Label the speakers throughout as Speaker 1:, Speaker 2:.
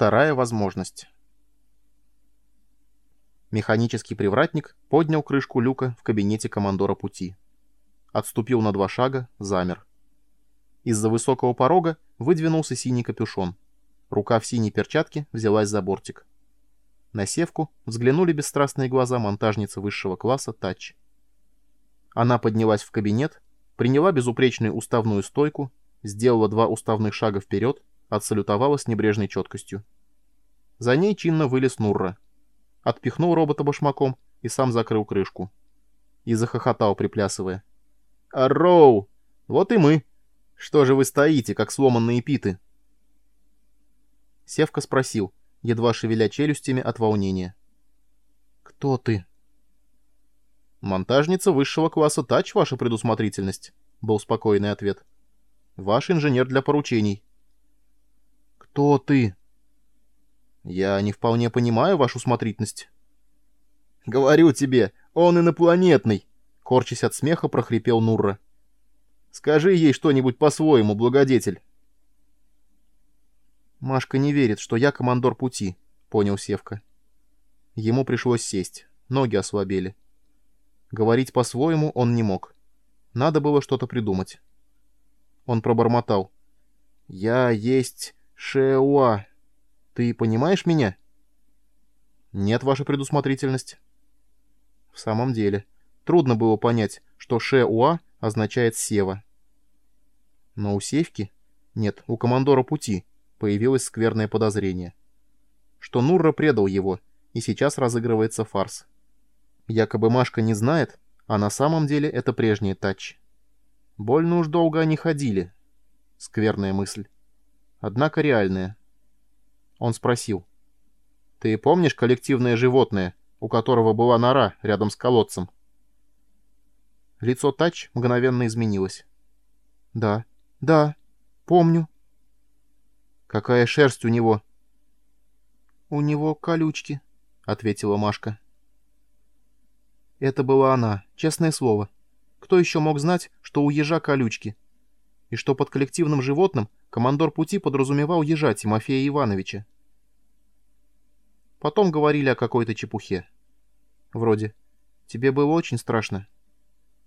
Speaker 1: Вторая возможность. Механический привратник поднял крышку люка в кабинете командора пути. Отступил на два шага, замер. Из-за высокого порога выдвинулся синий капюшон. Рука в синей перчатке взялась за бортик. На севку взглянули бесстрастные глаза монтажницы высшего класса Тач. Она поднялась в кабинет, приняла безупречную уставную стойку, сделала два уставных шага вперед, отсалютовала с небрежной четкостью. За ней чинно вылез Нурра. Отпихнул робота башмаком и сам закрыл крышку. И захохотал, приплясывая. «Арроу! Вот и мы! Что же вы стоите, как сломанные питы?» Севка спросил, едва шевеля челюстями от волнения. «Кто ты?» «Монтажница высшего класса тач, ваша предусмотрительность», — был спокойный ответ. «Ваш инженер для поручений». «Кто ты?» «Я не вполне понимаю вашу смотрительность». «Говорю тебе, он инопланетный!» — корчась от смеха, прохрипел Нурра. «Скажи ей что-нибудь по-своему, благодетель». «Машка не верит, что я командор пути», — понял Севка. Ему пришлось сесть, ноги ослабели. Говорить по-своему он не мог. Надо было что-то придумать. Он пробормотал. «Я есть Шеуа. Ты понимаешь меня?» «Нет, ваша предусмотрительность». В самом деле, трудно было понять, что Шеуа означает «сева». Но у Севки, нет, у командора пути, появилось скверное подозрение. Что Нурра предал его, и сейчас разыгрывается фарс. Якобы Машка не знает, а на самом деле это прежний тач. Больно уж долго они ходили. Скверная мысль. Однако реальная. Он спросил. «Ты помнишь коллективное животное, у которого была нора рядом с колодцем?» Лицо Тач мгновенно изменилось. «Да, да, помню». «Какая шерсть у него?» «У него колючки», — ответила Машка. Это была она, честное слово. Кто еще мог знать, что у ежа колючки? И что под коллективным животным командор пути подразумевал ежа Тимофея Ивановича? Потом говорили о какой-то чепухе. Вроде «Тебе было очень страшно».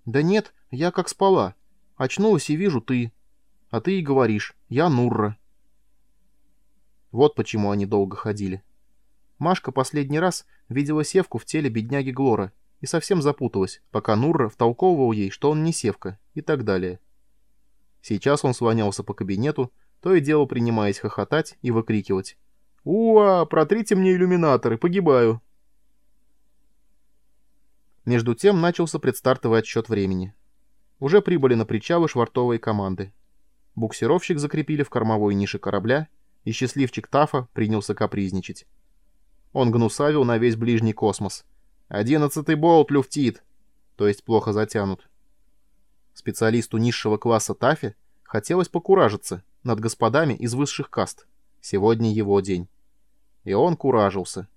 Speaker 1: «Да нет, я как спала. Очнулась и вижу ты. А ты и говоришь, я Нурра». Вот почему они долго ходили. Машка последний раз видела севку в теле бедняги Глора и совсем запуталась, пока Нурра втолковывал ей, что он не севка, и так далее. Сейчас он слонялся по кабинету, то и дело принимаясь хохотать и выкрикивать. «Уа, протрите мне иллюминаторы, погибаю!» Между тем начался предстартовый отсчет времени. Уже прибыли на причалы швартовые команды. Буксировщик закрепили в кормовой нише корабля, и счастливчик Тафа принялся капризничать. Он гнусавил на весь ближний космос. «Одиннадцатый болт люфтит!» То есть плохо затянут. Специалисту низшего класса Тафи хотелось покуражиться над господами из высших каст. Сегодня его день. И он куражился.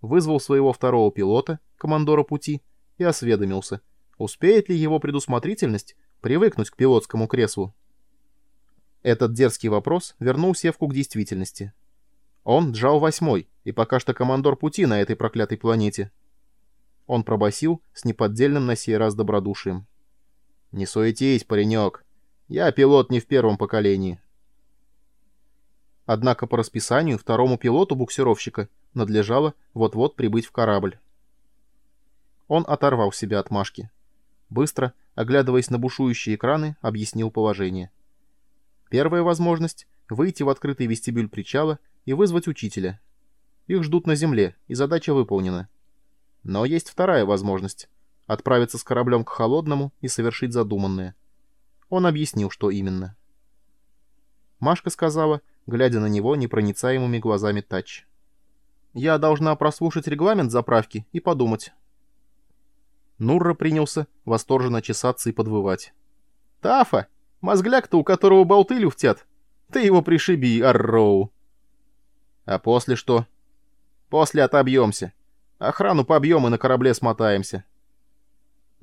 Speaker 1: Вызвал своего второго пилота, командора пути, и осведомился, успеет ли его предусмотрительность привыкнуть к пилотскому креслу. Этот дерзкий вопрос вернул Севку к действительности. Он джал восьмой, и пока что командор пути на этой проклятой планете. Он пробасил с неподдельным на сей раз добродушием. «Не суетись, паренек. Я пилот не в первом поколении». Однако по расписанию второму пилоту буксировщика надлежало вот-вот прибыть в корабль. Он оторвал себя от Машки. Быстро, оглядываясь на бушующие экраны, объяснил положение. Первая возможность — выйти в открытый вестибюль причала и вызвать учителя. Их ждут на земле, и задача выполнена. Но есть вторая возможность — отправиться с кораблем к Холодному и совершить задуманное. Он объяснил, что именно. Машка сказала, глядя на него непроницаемыми глазами Тач. «Я должна прослушать регламент заправки и подумать». Нурра принялся восторженно чесаться и подвывать. «Тафа! Мозгляк-то, у которого болты люфтят! Ты его пришиби, Арроу!» «А после что?» «После отобьемся. Охрану побьем и на корабле смотаемся».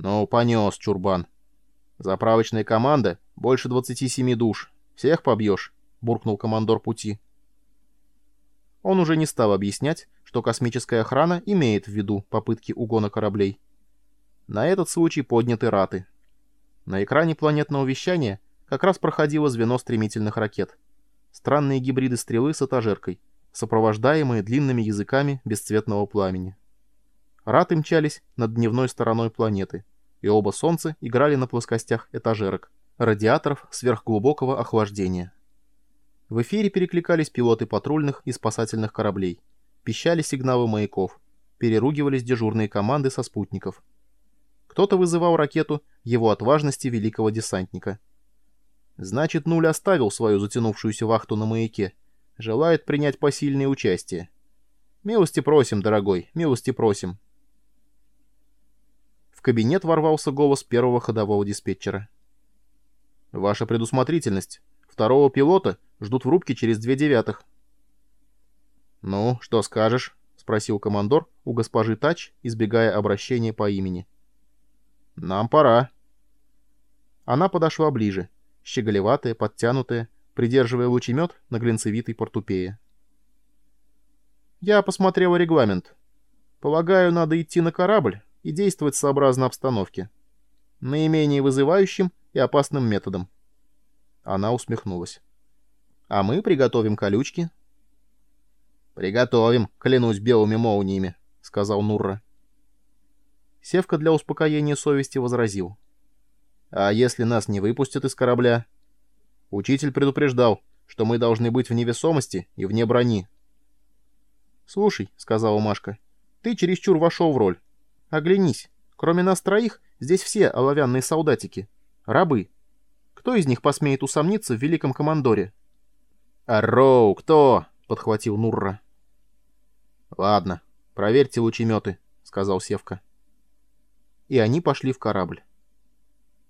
Speaker 1: «Ну, понес, чурбан. Заправочная команда — больше 27 душ. Всех побьешь?» — буркнул командор пути. Он уже не стал объяснять, что космическая охрана имеет в виду попытки угона кораблей. На этот случай подняты раты. На экране планетного вещания как раз проходило звено стремительных ракет. Странные гибриды стрелы с этажеркой, сопровождаемые длинными языками бесцветного пламени. Раты мчались над дневной стороной планеты, и оба солнца играли на плоскостях этажерок, радиаторов сверхглубокого охлаждения. В эфире перекликались пилоты патрульных и спасательных кораблей, пищали сигналы маяков, переругивались дежурные команды со спутников. Кто-то вызывал ракету его отважности великого десантника. Значит, Нуль оставил свою затянувшуюся вахту на маяке, желает принять посильное участие. Милости просим, дорогой, милости просим. В кабинет ворвался голос первого ходового диспетчера. «Ваша предусмотрительность. Второго пилота ждут в рубке через две девятых». «Ну, что скажешь?» — спросил командор у госпожи Тач, избегая обращения по имени. «Нам пора». Она подошла ближе, щеголеватая, подтянутая, придерживая лучемет на глинцевитой портупее. «Я посмотрела регламент. Полагаю, надо идти на корабль, и действовать сообразно обстановке. Наименее вызывающим и опасным методом. Она усмехнулась. «А мы приготовим колючки». «Приготовим, клянусь белыми молниями», — сказал Нурра. Севка для успокоения совести возразил. «А если нас не выпустят из корабля?» Учитель предупреждал, что мы должны быть в невесомости и вне брони. «Слушай», — сказала Машка, — «ты чересчур вошел в роль. Оглянись. Кроме нас троих, здесь все оловянные солдатики. Рабы. Кто из них посмеет усомниться в великом командоре? «Арроу, кто?» — подхватил Нурра. «Ладно, проверьте лучеметы», — сказал Севка. И они пошли в корабль.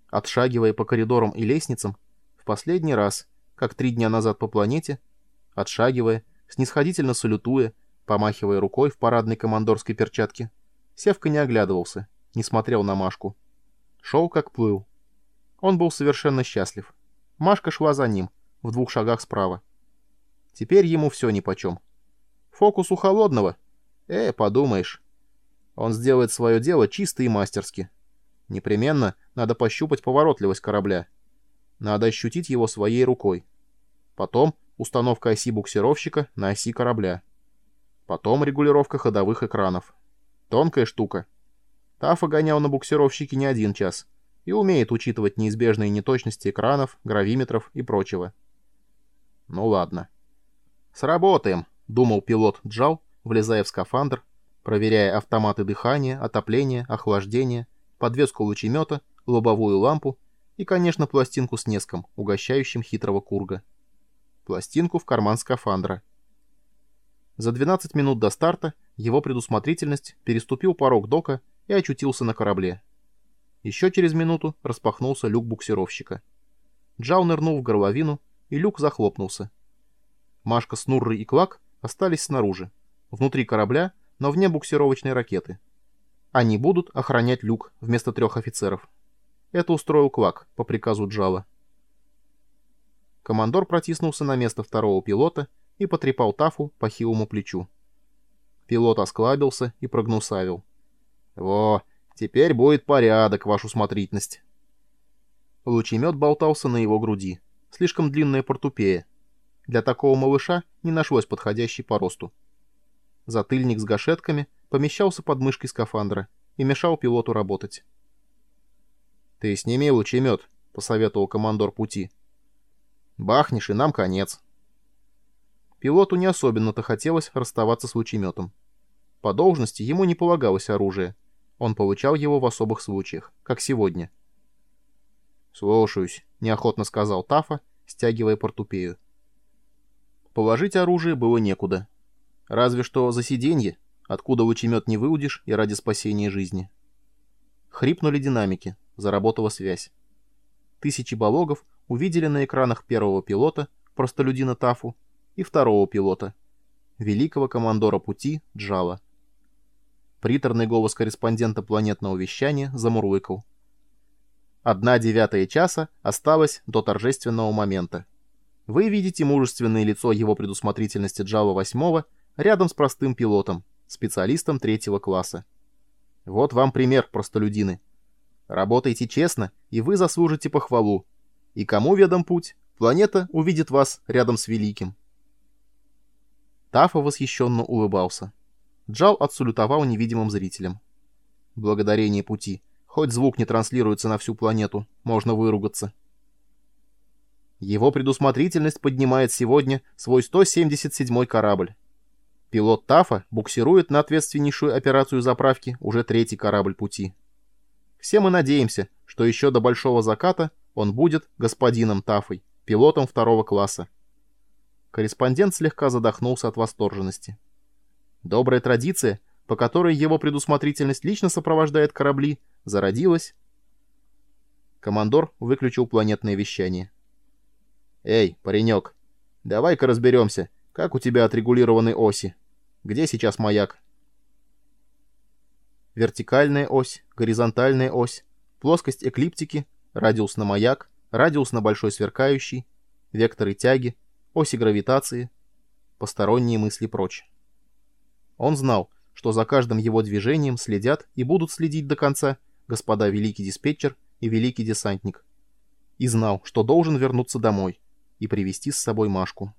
Speaker 1: Отшагивая по коридорам и лестницам, в последний раз, как три дня назад по планете, отшагивая, снисходительно салютуя, помахивая рукой в парадной командорской перчатке, Севка не оглядывался, не смотрел на Машку. Шел как плыл. Он был совершенно счастлив. Машка шла за ним, в двух шагах справа. Теперь ему все нипочем. Фокус у холодного? Э, подумаешь. Он сделает свое дело чисто и мастерски. Непременно надо пощупать поворотливость корабля. Надо ощутить его своей рукой. Потом установка оси буксировщика на оси корабля. Потом регулировка ходовых экранов. Тонкая штука. Тафа гонял на буксировщике не один час и умеет учитывать неизбежные неточности экранов, гравиметров и прочего. Ну ладно. «Сработаем», — думал пилот Джал, влезая в скафандр, проверяя автоматы дыхания, отопления, охлаждения, подвеску лучемета, лобовую лампу и, конечно, пластинку с неском, угощающим хитрого курга. Пластинку в карман скафандра. За 12 минут до старта его предусмотрительность переступил порог дока и очутился на корабле. Еще через минуту распахнулся люк буксировщика. Джау нырнул в горловину, и люк захлопнулся. Машка с Нуррой и Клак остались снаружи, внутри корабля, но вне буксировочной ракеты. Они будут охранять люк вместо трех офицеров. Это устроил Клак по приказу Джала. Командор протиснулся на место второго пилота и потрепал Тафу по хилому плечу. Пилот осклабился и прогнусавил. «Во, теперь будет порядок, вашу смотрительность». Лучемет болтался на его груди. Слишком длинная портупея. Для такого малыша не нашлось подходящей по росту. Затыльник с гашетками помещался под мышкой скафандра и мешал пилоту работать. «Ты сними лучемет», — посоветовал командор пути. «Бахнешь, и нам конец». Пилоту не особенно-то хотелось расставаться с лучеметом. По должности ему не полагалось оружие. Он получал его в особых случаях, как сегодня. «Слушаюсь», — неохотно сказал Тафа, стягивая портупею. Положить оружие было некуда. Разве что за сиденье, откуда лучемет не выудишь и ради спасения жизни. Хрипнули динамики, заработала связь. Тысячи балогов увидели на экранах первого пилота, простолюдина Тафу, и второго пилота, великого командора пути Джала. Приторный голос корреспондента планетного вещания замурлыкал. Одна девятая часа осталась до торжественного момента. Вы видите мужественное лицо его предусмотрительности Джала восьмого рядом с простым пилотом, специалистом третьего класса. Вот вам пример, простолюдины. Работайте честно, и вы заслужите похвалу. И кому ведом путь, планета увидит вас рядом с Великим. Тафа восхищенно улыбался. Джал отсулютовал невидимым зрителям. Благодарение пути. Хоть звук не транслируется на всю планету, можно выругаться. Его предусмотрительность поднимает сегодня свой 177-й корабль. Пилот Тафа буксирует на ответственнейшую операцию заправки уже третий корабль пути. Все мы надеемся, что еще до большого заката он будет господином Тафой, пилотом второго класса. Корреспондент слегка задохнулся от восторженности. Добрая традиция, по которой его предусмотрительность лично сопровождает корабли, зародилась. Командор выключил планетное вещание. «Эй, паренек, давай-ка разберемся, как у тебя отрегулированы оси? Где сейчас маяк?» Вертикальная ось, горизонтальная ось, плоскость эклиптики, радиус на маяк, радиус на большой сверкающий, векторы тяги, оси гравитации, посторонние мысли прочь. Он знал, что за каждым его движением следят и будут следить до конца господа великий диспетчер и великий десантник. И знал, что должен вернуться домой и привести с собой Машку.